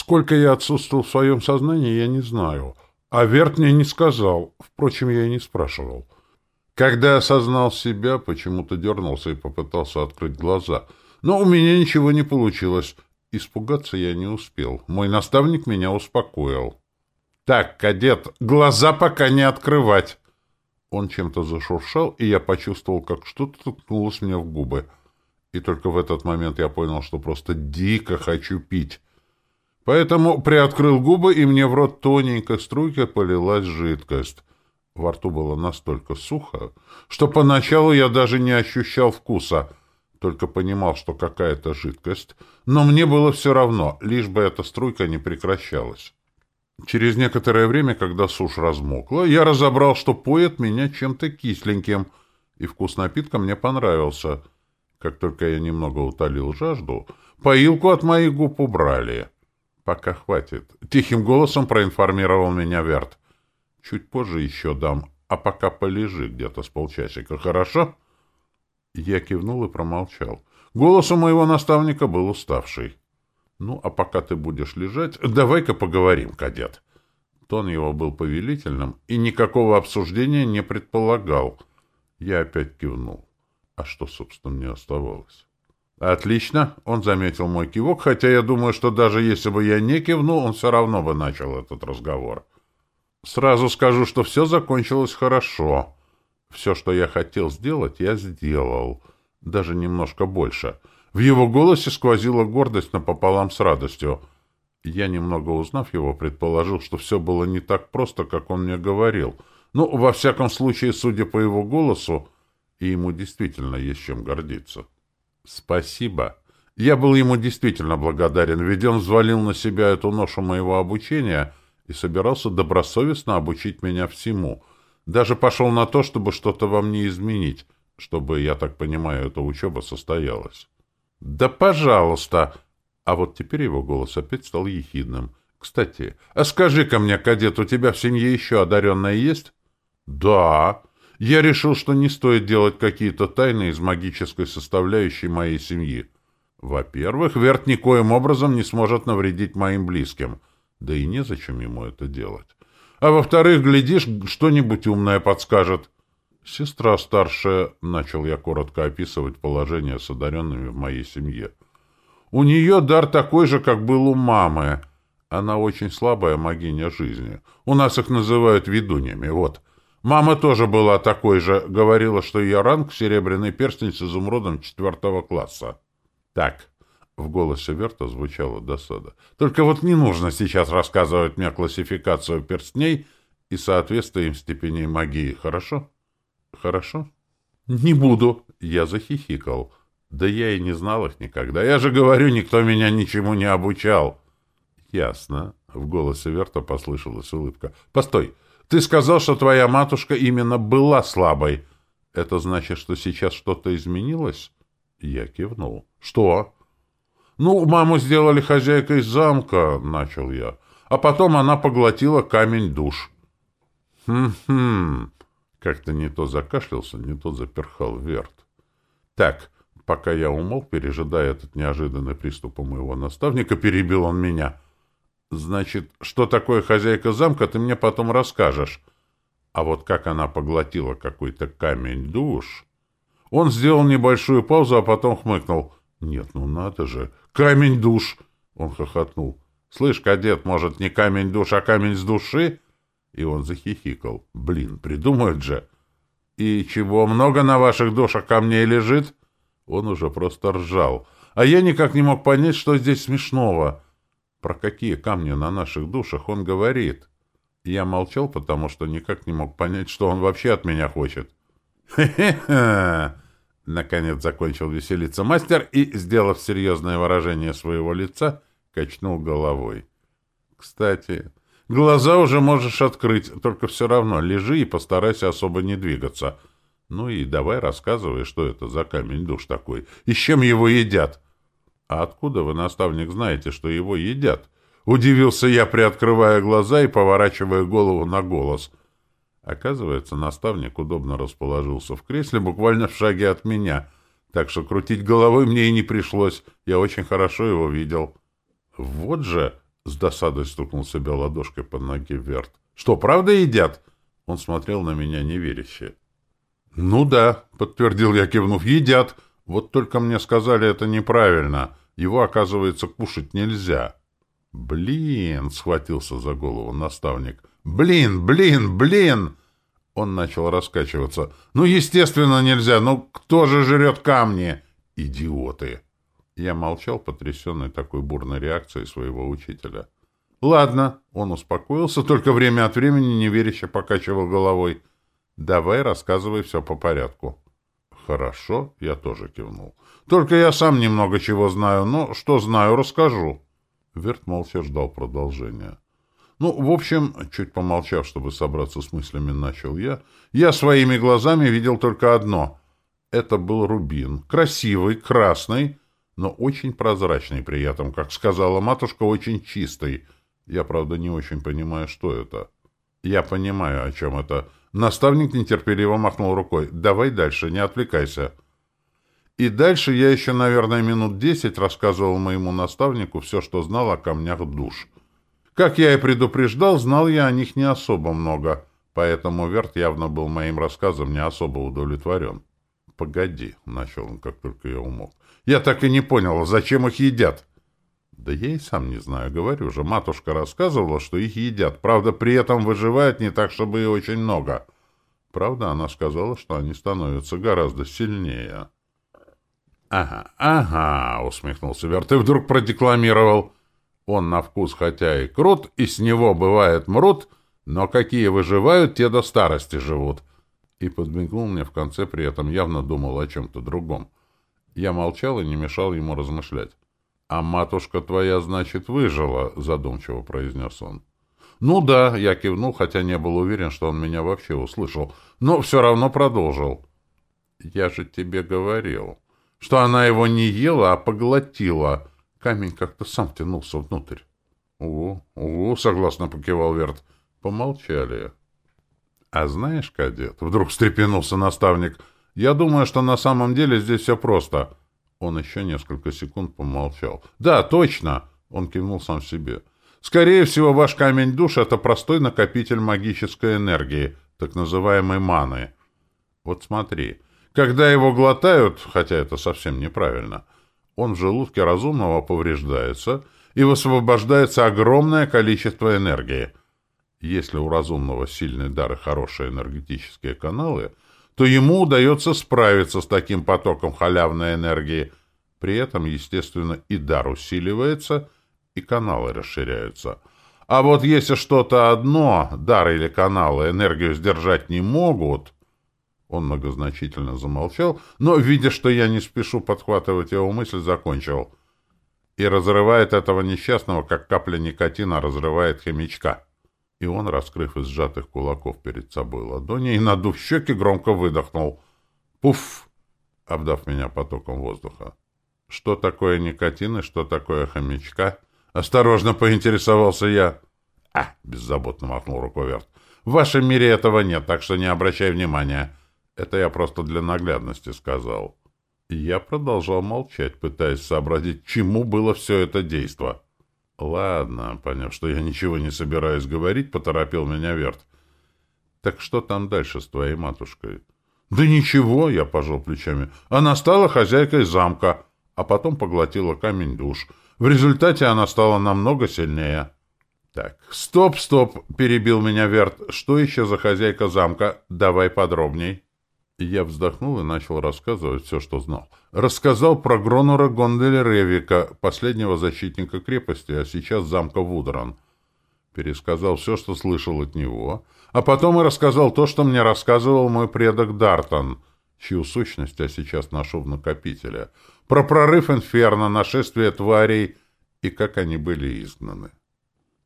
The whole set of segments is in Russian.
Сколько я отсутствовал в своем сознании, я не знаю. А Верт мне не сказал. Впрочем, я и не спрашивал. Когда осознал себя, почему-то дернулся и попытался открыть глаза. Но у меня ничего не получилось. Испугаться я не успел. Мой наставник меня успокоил. «Так, кадет, глаза пока не открывать!» Он чем-то зашуршал, и я почувствовал, как что-то ткнулось мне в губы. И только в этот момент я понял, что просто дико хочу пить. Поэтому приоткрыл губы, и мне в рот тоненькой струйкой полилась жидкость. Во рту было настолько сухо, что поначалу я даже не ощущал вкуса, только понимал, что какая-то жидкость, но мне было все равно, лишь бы эта струйка не прекращалась. Через некоторое время, когда сушь размокла, я разобрал, что поет меня чем-то кисленьким, и вкус напитка мне понравился. Как только я немного утолил жажду, поилку от моих губ убрали. «Пока хватит», — тихим голосом проинформировал меня Верт. «Чуть позже еще дам, а пока полежи где-то с полчасика, хорошо?» Я кивнул и промолчал. Голос у моего наставника был уставший. «Ну, а пока ты будешь лежать, давай-ка поговорим, кадет». Тон его был повелительным и никакого обсуждения не предполагал. Я опять кивнул. А что, собственно, мне оставалось? «Отлично!» — он заметил мой кивок, хотя я думаю, что даже если бы я не кивнул, он все равно бы начал этот разговор. «Сразу скажу, что все закончилось хорошо. Все, что я хотел сделать, я сделал. Даже немножко больше». В его голосе сквозила гордость напополам с радостью. Я, немного узнав его, предположил, что все было не так просто, как он мне говорил. Ну, во всяком случае, судя по его голосу, и ему действительно есть чем гордиться. «Спасибо. Я был ему действительно благодарен, ведь он взвалил на себя эту ношу моего обучения и собирался добросовестно обучить меня всему. Даже пошел на то, чтобы что-то во мне изменить, чтобы, я так понимаю, эта учеба состоялась». «Да пожалуйста!» А вот теперь его голос опять стал ехидным. «Кстати, а скажи-ка мне, кадет, у тебя в семье еще одаренная есть?» «Да. Я решил, что не стоит делать какие-то тайны из магической составляющей моей семьи. Во-первых, Верт никоим образом не сможет навредить моим близким, да и незачем ему это делать. А во-вторых, глядишь, что-нибудь умное подскажет». «Сестра старшая», — начал я коротко описывать положение с одаренными в моей семье. «У нее дар такой же, как был у мамы. Она очень слабая магиня жизни. У нас их называют ведуньями, вот. Мама тоже была такой же, говорила, что ее ранг — серебряный перстень с изумрудом четвертого класса». «Так». В голосе Верта звучала досада. «Только вот не нужно сейчас рассказывать мне классификацию перстней и соответствие им степеней магии, хорошо?» Хорошо? Не буду. Я захихикал. Да я и не знал их никогда. Я же говорю, никто меня ничему не обучал. Ясно. В голосе Верта послышалась улыбка. Постой. Ты сказал, что твоя матушка именно была слабой. Это значит, что сейчас что-то изменилось? Я кивнул. Что? Ну, маму сделали хозяйкой замка, начал я. А потом она поглотила камень душ. Хм-хм. Как-то не то закашлялся, не то заперхал Верт. Так, пока я умолк, пережидая этот неожиданный приступ у моего наставника, перебил он меня. Значит, что такое хозяйка замка, ты мне потом расскажешь. А вот как она поглотила какой-то камень душ... Он сделал небольшую паузу, а потом хмыкнул. «Нет, ну надо же! Камень душ!» Он хохотнул. «Слышь, кадет, может, не камень душ, а камень с души?» И он захихикал. «Блин, придумают же!» «И чего, много на ваших душах камней лежит?» Он уже просто ржал. А я никак не мог понять, что здесь смешного. Про какие камни на наших душах он говорит. Я молчал, потому что никак не мог понять, что он вообще от меня хочет. «Хе-хе-хе!» Наконец закончил веселиться мастер и, сделав серьезное выражение своего лица, качнул головой. «Кстати, Глаза уже можешь открыть, только все равно лежи и постарайся особо не двигаться. Ну и давай рассказывай, что это за камень душ такой, и с чем его едят. А откуда вы, наставник, знаете, что его едят? Удивился я, приоткрывая глаза и поворачивая голову на голос. Оказывается, наставник удобно расположился в кресле, буквально в шаге от меня, так что крутить головой мне и не пришлось, я очень хорошо его видел. Вот же... — С досадой стукнул себя ладошкой под ноги Верт. «Что, правда едят?» Он смотрел на меня неверяще. «Ну да», — подтвердил я, кивнув, — «едят. Вот только мне сказали, это неправильно. Его, оказывается, кушать нельзя». «Блин!» — схватился за голову наставник. «Блин, блин, блин!» Он начал раскачиваться. «Ну, естественно, нельзя. Ну, кто же жрет камни?» «Идиоты!» Я молчал, потрясенный такой бурной реакцией своего учителя. «Ладно», — он успокоился, только время от времени неверяще покачивал головой. «Давай рассказывай все по порядку». «Хорошо», — я тоже кивнул. «Только я сам немного чего знаю, но что знаю, расскажу». Верт молча ждал продолжения. «Ну, в общем, чуть помолчав, чтобы собраться с мыслями, начал я, я своими глазами видел только одно. Это был рубин. Красивый, красный, но очень прозрачный при этом, как сказала матушка, очень чистый. Я, правда, не очень понимаю, что это». «Я понимаю, о чем это». Наставник нетерпеливо махнул рукой. «Давай дальше, не отвлекайся». И дальше я еще, наверное, минут десять рассказывал моему наставнику все, что знал о камнях душ. Как я и предупреждал, знал я о них не особо много, поэтому Верт явно был моим рассказом не особо удовлетворен. «Погоди», — начал он, как только я умолк. «Я так и не понял, зачем их едят?» «Да я и сам не знаю, говорю же. Матушка рассказывала, что их едят. Правда, при этом выживает не так, чтобы и очень много. Правда, она сказала, что они становятся гораздо сильнее». «Ага, ага», — усмехнулся Верт, — «ты вдруг продекламировал. Он на вкус хотя и крут, и с него, бывает, мрут, но какие выживают, те до старости живут». И подмигнул мне в конце, при этом явно думал о чем-то другом. Я молчал и не мешал ему размышлять. «А матушка твоя, значит, выжила», — задумчиво произнес он. «Ну да», — я кивнул, хотя не был уверен, что он меня вообще услышал, но все равно продолжил. «Я же тебе говорил» что она его не ела, а поглотила. Камень как-то сам тянулся внутрь. — Угу, угу, — согласно покивал Верт. Помолчали. — А знаешь, кадет, — вдруг встрепенулся наставник, — я думаю, что на самом деле здесь все просто. Он еще несколько секунд помолчал. — Да, точно! — он кивнул сам себе. — Скорее всего, ваш камень душ — это простой накопитель магической энергии, так называемой маны. Вот смотри, — когда его глотают, хотя это совсем неправильно, он в желудке разумного повреждается и высвобождается огромное количество энергии. Если у разумного сильный дар и хорошие энергетические каналы, то ему удается справиться с таким потоком халявной энергии. При этом, естественно, и дар усиливается, и каналы расширяются. А вот если что-то одно, дар или каналы, энергию сдержать не могут – он многозначительно замолчал, но, видя, что я не спешу подхватывать его мысль, закончил. И разрывает этого несчастного, как капля никотина разрывает хомячка. И он, раскрыв из сжатых кулаков перед собой ладони и надув щеки, громко выдохнул. «Пуф!» — обдав меня потоком воздуха. «Что такое никотин и что такое хомячка?» Осторожно поинтересовался я. «А!» — беззаботно махнул рукой Верт. «В вашем мире этого нет, так что не обращай внимания. Это я просто для наглядности сказал. Я продолжал молчать, пытаясь сообразить, чему было все это действо. Ладно, поняв, что я ничего не собираюсь говорить, поторопил меня Верт. Так что там дальше с твоей матушкой? Да ничего, я пожал плечами. Она стала хозяйкой замка, а потом поглотила камень душ. В результате она стала намного сильнее. Так, стоп, стоп, перебил меня Верт. Что еще за хозяйка замка? Давай подробней. Я вздохнул и начал рассказывать все, что знал. Рассказал про Гронора Гонделя Ревика, последнего защитника крепости, а сейчас замка Вудран. Пересказал все, что слышал от него, а потом и рассказал то, что мне рассказывал мой предок Дартон, чью сущность я сейчас ношу в накопителе, про прорыв Инферно, нашествие тварей и как они были изгнаны.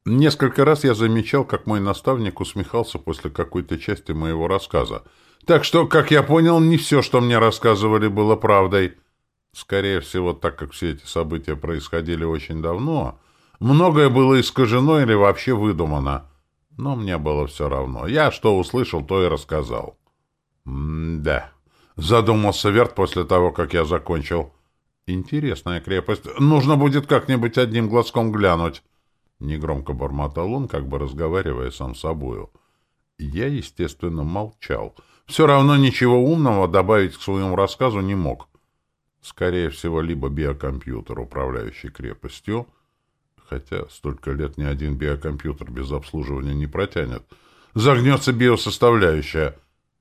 Несколько раз я замечал, как мой наставник усмехался после какой-то части моего рассказа — так что, как я понял, не все, что мне рассказывали, было правдой. Скорее всего, так как все эти события происходили очень давно, многое было искажено или вообще выдумано. Но мне было все равно. Я что услышал, то и рассказал. «М-да», — задумался Верт после того, как я закончил. «Интересная крепость. Нужно будет как-нибудь одним глазком глянуть». Негромко бормотал он, как бы разговаривая сам с собою. Я, естественно, молчал. Все равно ничего умного добавить к своему рассказу не мог. Скорее всего, либо биокомпьютер, управляющий крепостью, хотя столько лет ни один биокомпьютер без обслуживания не протянет, загнется биосоставляющая.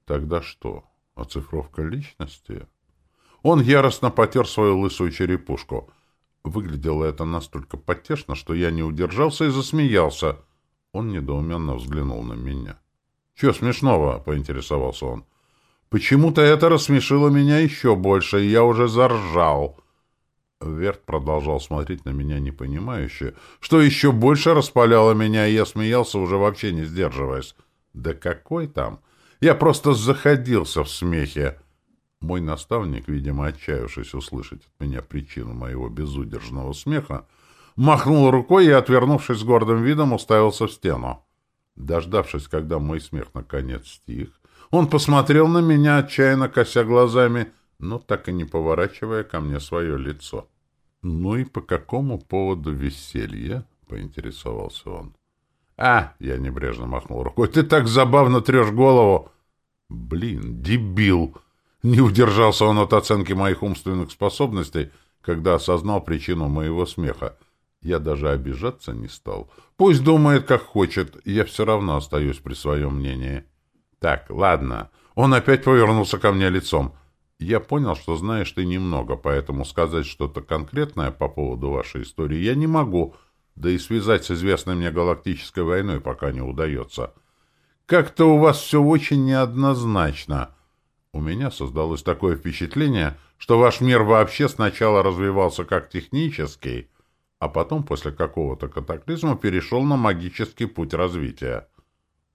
Тогда что? Оцифровка личности? Он яростно потер свою лысую черепушку. Выглядело это настолько потешно, что я не удержался и засмеялся. Он недоуменно взглянул на меня. — Чего смешного? — поинтересовался он. Почему-то это рассмешило меня еще больше, и я уже заржал. Верт продолжал смотреть на меня непонимающе, что еще больше распаляло меня, и я смеялся, уже вообще не сдерживаясь. Да какой там? Я просто заходился в смехе. Мой наставник, видимо, отчаявшись услышать от меня причину моего безудержного смеха, махнул рукой и, отвернувшись с гордым видом, уставился в стену. Дождавшись, когда мой смех наконец стих, он посмотрел на меня, отчаянно кося глазами, но так и не поворачивая ко мне свое лицо. — Ну и по какому поводу веселье? — поинтересовался он. — А, — я небрежно махнул рукой, — ты так забавно трешь голову. — Блин, дебил! Не удержался он от оценки моих умственных способностей, когда осознал причину моего смеха. Я даже обижаться не стал. Пусть думает, как хочет, я все равно остаюсь при своем мнении. Так, ладно. Он опять повернулся ко мне лицом. Я понял, что знаешь ты немного, поэтому сказать что-то конкретное по поводу вашей истории я не могу, да и связать с известной мне галактической войной пока не удается. Как-то у вас все очень неоднозначно. У меня создалось такое впечатление, что ваш мир вообще сначала развивался как технический, а потом после какого-то катаклизма перешел на магический путь развития.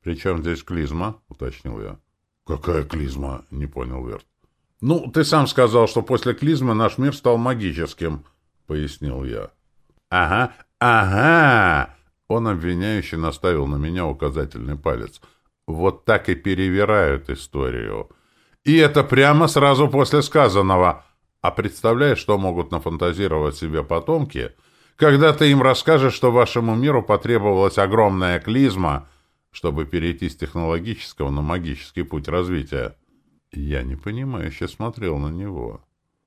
«Причем здесь клизма?» — уточнил я. «Какая клизма?» — не понял Верт. «Ну, ты сам сказал, что после клизмы наш мир стал магическим», — пояснил я. «Ага, ага!» Он обвиняюще наставил на меня указательный палец. «Вот так и перевирают историю. И это прямо сразу после сказанного. А представляешь, что могут нафантазировать себе потомки, когда ты им расскажешь, что вашему миру потребовалась огромная клизма, чтобы перейти с технологического на магический путь развития?» Я непонимающе смотрел на него.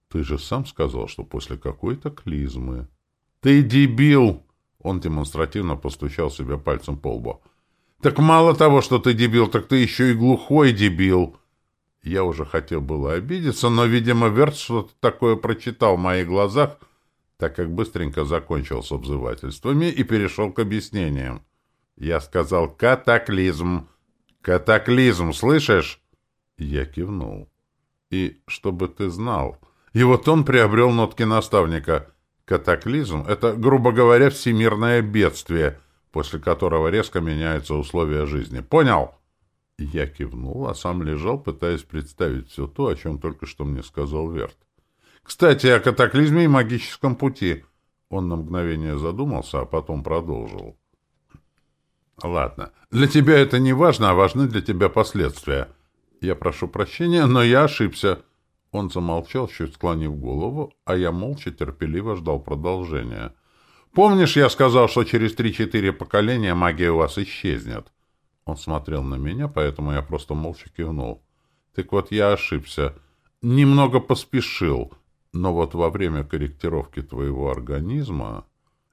«Ты же сам сказал, что после какой-то клизмы...» «Ты дебил!» Он демонстративно постучал себя пальцем по лбу. «Так мало того, что ты дебил, так ты еще и глухой дебил!» Я уже хотел было обидеться, но, видимо, Верт что-то такое прочитал в моих глазах, так как быстренько закончил с обзывательствами и перешел к объяснениям. Я сказал «катаклизм». «Катаклизм, слышишь?» Я кивнул. «И чтобы ты знал...» И вот он приобрел нотки наставника. Катаклизм — это, грубо говоря, всемирное бедствие, после которого резко меняются условия жизни. Понял? Я кивнул, а сам лежал, пытаясь представить все то, о чем только что мне сказал Верт. «Кстати, о катаклизме и магическом пути». Он на мгновение задумался, а потом продолжил. «Ладно. Для тебя это не важно, а важны для тебя последствия. Я прошу прощения, но я ошибся». Он замолчал, чуть склонив голову, а я молча терпеливо ждал продолжения. «Помнишь, я сказал, что через три-четыре поколения магия у вас исчезнет?» Он смотрел на меня, поэтому я просто молча кивнул. Так вот, я ошибся. Немного поспешил. Но вот во время корректировки твоего организма...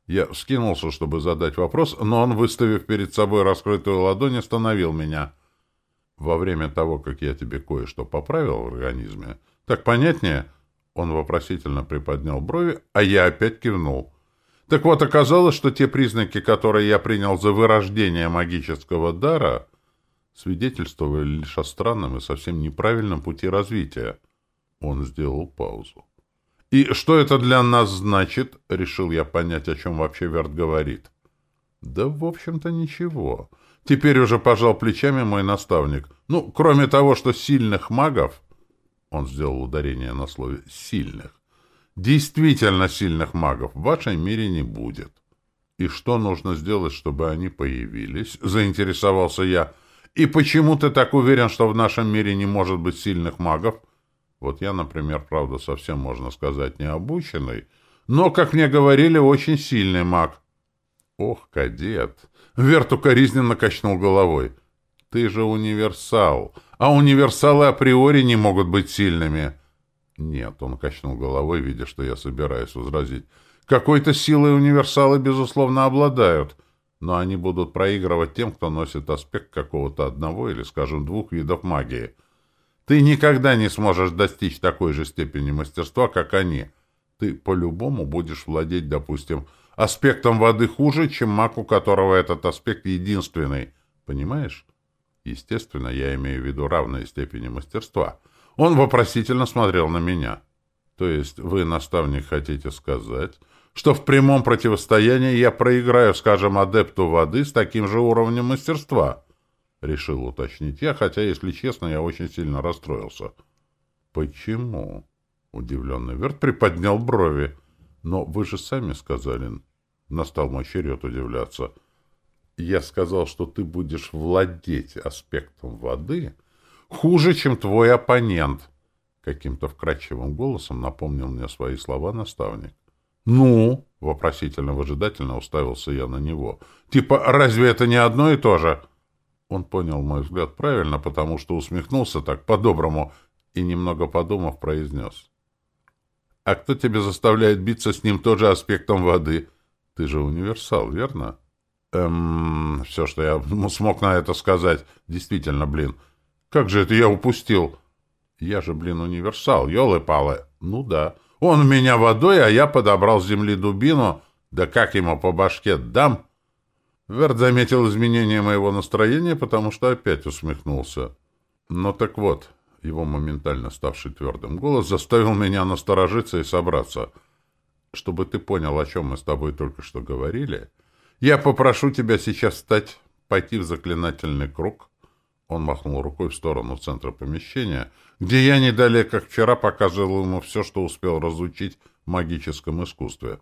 Я вскинулся, чтобы задать вопрос, но он, выставив перед собой раскрытую ладонь, остановил меня. Во время того, как я тебе кое-что поправил в организме... Так понятнее? Он вопросительно приподнял брови, а я опять кивнул. Так вот, оказалось, что те признаки, которые я принял за вырождение магического дара, свидетельствовали лишь о странном и совсем неправильном пути развития. Он сделал паузу. «И что это для нас значит?» — решил я понять, о чем вообще Верт говорит. «Да, в общем-то, ничего. Теперь уже пожал плечами мой наставник. Ну, кроме того, что сильных магов...» Он сделал ударение на слове «сильных» Действительно сильных магов в вашем мире не будет. И что нужно сделать, чтобы они появились? Заинтересовался я. И почему ты так уверен, что в нашем мире не может быть сильных магов? Вот я, например, правда, совсем, можно сказать, не обученный, но, как мне говорили, очень сильный маг. Ох, кадет! Верт укоризненно качнул головой. Ты же универсал, а универсалы априори не могут быть сильными. Нет, он качнул головой, видя, что я собираюсь возразить. Какой-то силой универсалы, безусловно, обладают, но они будут проигрывать тем, кто носит аспект какого-то одного или, скажем, двух видов магии. Ты никогда не сможешь достичь такой же степени мастерства, как они. Ты по-любому будешь владеть, допустим, аспектом воды хуже, чем маг, у которого этот аспект единственный. Понимаешь? Естественно, я имею в виду равные степени мастерства. Он вопросительно смотрел на меня. То есть вы, наставник, хотите сказать, что в прямом противостоянии я проиграю, скажем, адепту воды с таким же уровнем мастерства? Решил уточнить я, хотя, если честно, я очень сильно расстроился. Почему? Удивленный Верт приподнял брови. Но вы же сами сказали. Настал мой черед удивляться. Я сказал, что ты будешь владеть аспектом воды хуже, чем твой оппонент. Каким-то вкрадчивым голосом напомнил мне свои слова наставник. «Ну?» — вопросительно-выжидательно уставился я на него. «Типа, разве это не одно и то же?» Он понял мой взгляд правильно, потому что усмехнулся так по-доброму и, немного подумав, произнес. «А кто тебя заставляет биться с ним тоже аспектом воды? Ты же универсал, верно?» «Эм...» Все, что я смог на это сказать. Действительно, блин. Как же это я упустил? Я же, блин, универсал, елы-палы. Ну да. Он меня водой, а я подобрал с земли дубину. Да как ему по башке дам? Верт заметил изменение моего настроения, потому что опять усмехнулся. Но так вот, его моментально ставший твердым голос заставил меня насторожиться и собраться. Чтобы ты понял, о чем мы с тобой только что говорили, я попрошу тебя сейчас встать, пойти в заклинательный круг. Он махнул рукой в сторону центра помещения — где я не далее, как вчера, показывал ему все, что успел разучить в магическом искусстве.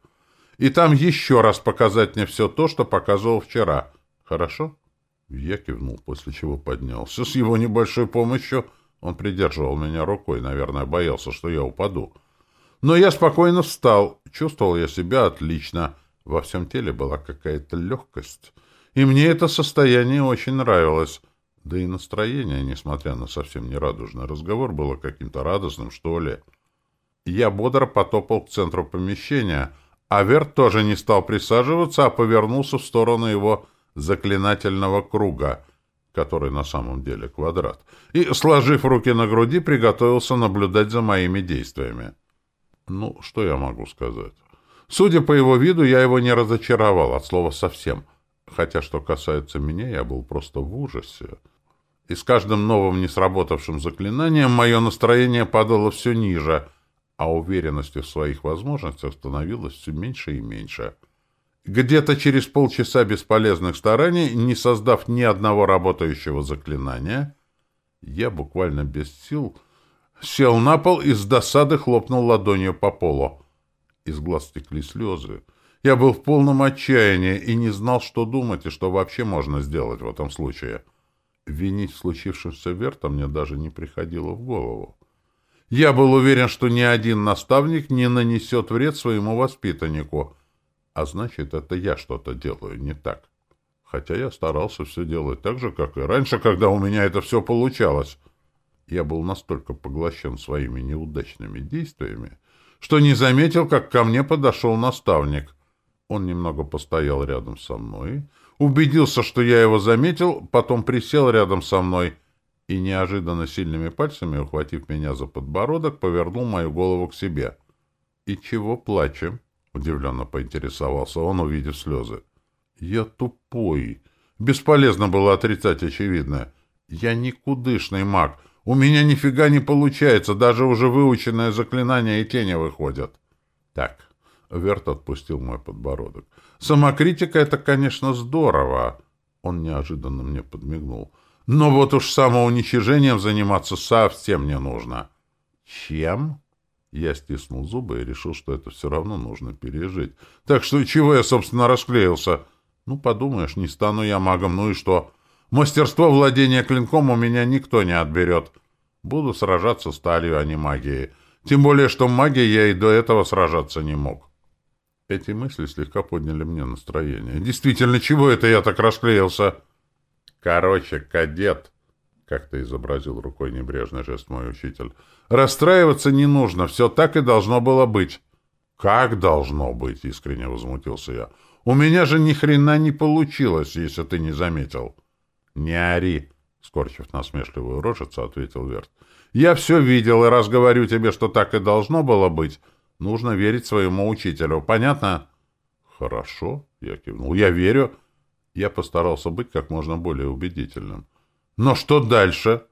И там еще раз показать мне все то, что показывал вчера. Хорошо? Я кивнул, после чего поднялся. С его небольшой помощью он придерживал меня рукой, наверное, боялся, что я упаду. Но я спокойно встал. Чувствовал я себя отлично. Во всем теле была какая-то легкость. И мне это состояние очень нравилось. Да и настроение, несмотря на совсем нерадужный разговор, было каким-то радостным, что ли. Я бодро потопал к центру помещения, а Верт тоже не стал присаживаться, а повернулся в сторону его заклинательного круга, который на самом деле квадрат, и, сложив руки на груди, приготовился наблюдать за моими действиями. Ну, что я могу сказать? Судя по его виду, я его не разочаровал, от слова совсем. Хотя, что касается меня, я был просто в ужасе и с каждым новым несработавшим заклинанием мое настроение падало все ниже, а уверенности в своих возможностях становилось все меньше и меньше. Где-то через полчаса бесполезных стараний, не создав ни одного работающего заклинания, я буквально без сил сел на пол и с досады хлопнул ладонью по полу. Из глаз стекли слезы. Я был в полном отчаянии и не знал, что думать и что вообще можно сделать в этом случае. — Винить в случившемся Верта мне даже не приходило в голову. Я был уверен, что ни один наставник не нанесет вред своему воспитаннику, а значит, это я что-то делаю не так. Хотя я старался все делать так же, как и раньше, когда у меня это все получалось. Я был настолько поглощен своими неудачными действиями, что не заметил, как ко мне подошел наставник. Он немного постоял рядом со мной, убедился, что я его заметил, потом присел рядом со мной и, неожиданно сильными пальцами, ухватив меня за подбородок, повернул мою голову к себе. — И чего плачем? — удивленно поинтересовался он, увидев слезы. — Я тупой. Бесполезно было отрицать очевидное. Я никудышный маг. У меня нифига не получается, даже уже выученное заклинание и тени выходят. Так, Верт отпустил мой подбородок. Самокритика — это, конечно, здорово. Он неожиданно мне подмигнул. Но вот уж самоуничижением заниматься совсем не нужно. Чем? Я стиснул зубы и решил, что это все равно нужно пережить. Так что чего я, собственно, расклеился? Ну, подумаешь, не стану я магом, ну и что? Мастерство владения клинком у меня никто не отберет. Буду сражаться сталью, а не магией. Тем более, что магией я и до этого сражаться не мог. Эти мысли слегка подняли мне настроение. Действительно, чего это я так расклеился? Короче, кадет, как-то изобразил рукой небрежный жест мой учитель. Расстраиваться не нужно, все так и должно было быть. Как должно быть, искренне возмутился я. У меня же ни хрена не получилось, если ты не заметил. Не ори, скорчив насмешливую рожицу, ответил Верт. Я все видел, и раз говорю тебе, что так и должно было быть, нужно верить своему учителю. Понятно? Хорошо, я кивнул. Я верю. Я постарался быть как можно более убедительным. Но что дальше?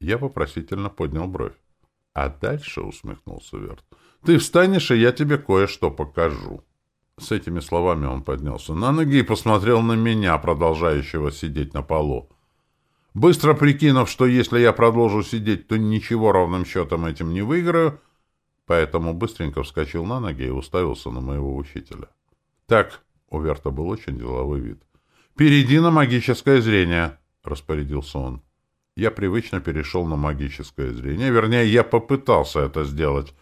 Я вопросительно поднял бровь. А дальше, усмехнулся Верт, ты встанешь, и я тебе кое-что покажу. С этими словами он поднялся на ноги и посмотрел на меня, продолжающего сидеть на полу. Быстро прикинув, что если я продолжу сидеть, то ничего ровным счетом этим не выиграю, поэтому быстренько вскочил на ноги и уставился на моего учителя. «Так», — у Верта был очень деловой вид, — «перейди на магическое зрение», — распорядился он. Я привычно перешел на магическое зрение, вернее, я попытался это сделать,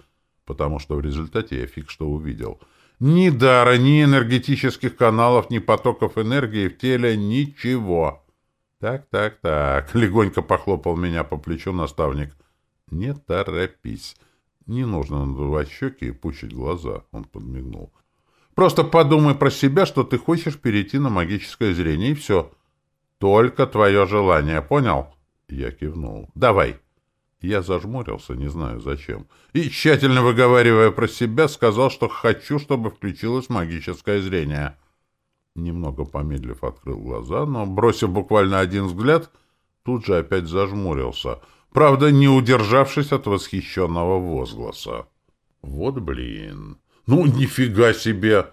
потому что в результате я фиг что увидел. Ни дара, ни энергетических каналов, ни потоков энергии в теле, ничего. «Так, так, так», — легонько похлопал меня по плечу наставник. «Не торопись. Не нужно надувать щеки и пучить глаза», — он подмигнул. «Просто подумай про себя, что ты хочешь перейти на магическое зрение, и все. Только твое желание, понял?» Я кивнул. «Давай». Я зажмурился, не знаю зачем, и, тщательно выговаривая про себя, сказал, что хочу, чтобы включилось магическое зрение. Немного помедлив открыл глаза, но, бросив буквально один взгляд, тут же опять зажмурился, правда, не удержавшись от восхищенного возгласа. «Вот блин! Ну, нифига себе!»